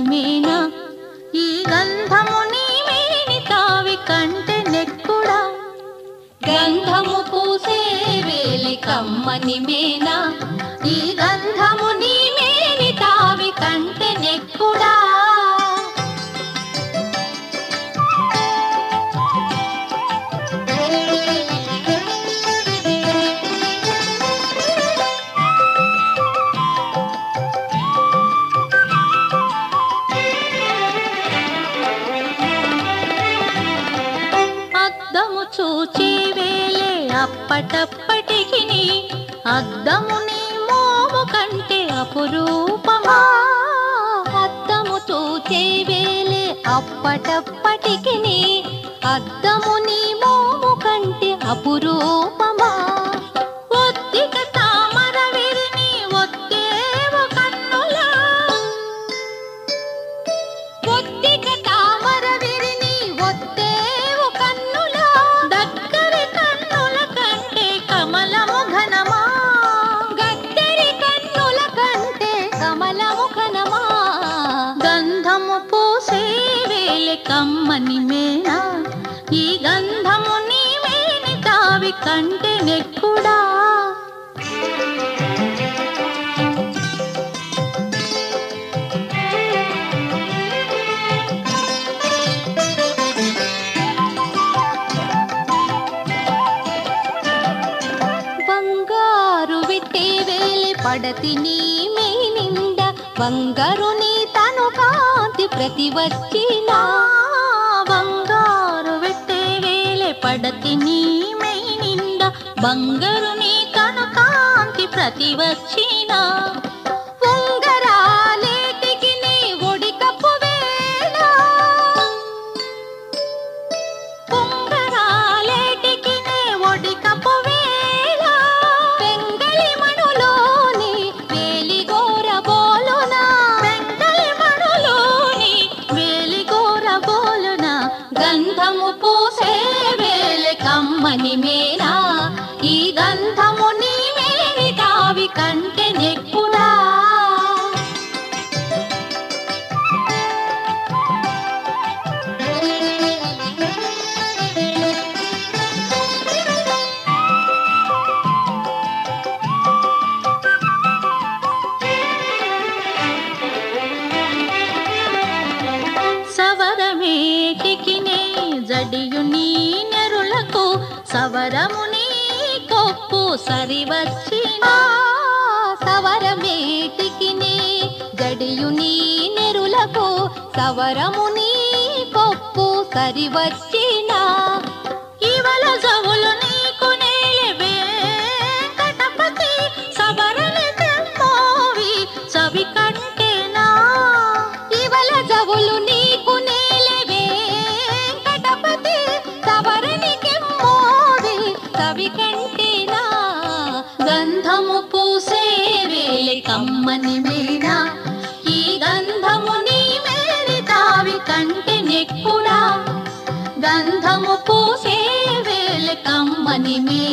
కమ్మని ఈ గంధము నీ మేని తావి కంటే నెక్కుడా? గంధము పూసే వేలి కమ్మని మేనా? అప్పటప్పటికి అద్దము నీ మోము కంటే అపురూపమా? అద్దము చూచే వేలే అప్పటప్పటికి అద్దము నీ మోము కంటే అపురూపమా? కమ్మని మేనా ఈ గంధము నీ మేని తావి కంటే నెక్కుడా? బంగారు విత్తే వేలి పడతి నీ మే నిండా బంగారు నీ తను కా కాంతి ప్రతి వచ్చిన. బంగారు విత్తే వేలి పడతి నీ మేనింద బంగారు నీ తను కాంతి కమ్మని మేనా ఈ గంధము నీ మేని తావి కంటే నెక్కునా? సవరమేటికి నే జడియు నీ సవరముని కొప్పు సరివచ్చిన సవరమేటికి నే నీ నెరులకు సవరముని కొప్పు సరివచ్చిన ఇవల జవులు నీకు నేలే వెంకటపతి సవరని తెమ్మోవి సవి కంటేనా ఇవల జవులు వేలి కమ్మని మీనా? ఈ గంధము నీ మేరి తావి కంటే నెక్కుడా గంధము పూసే వేలి కమ్మని మీనా?